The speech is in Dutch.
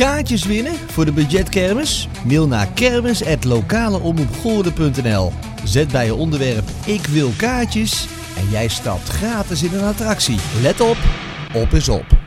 Kaartjes winnen voor de budgetkermis? Mail naar kermis.lokaleomroepgoorden.nl Zet bij je onderwerp Ik wil kaartjes en jij stapt gratis in een attractie. Let op, op is op.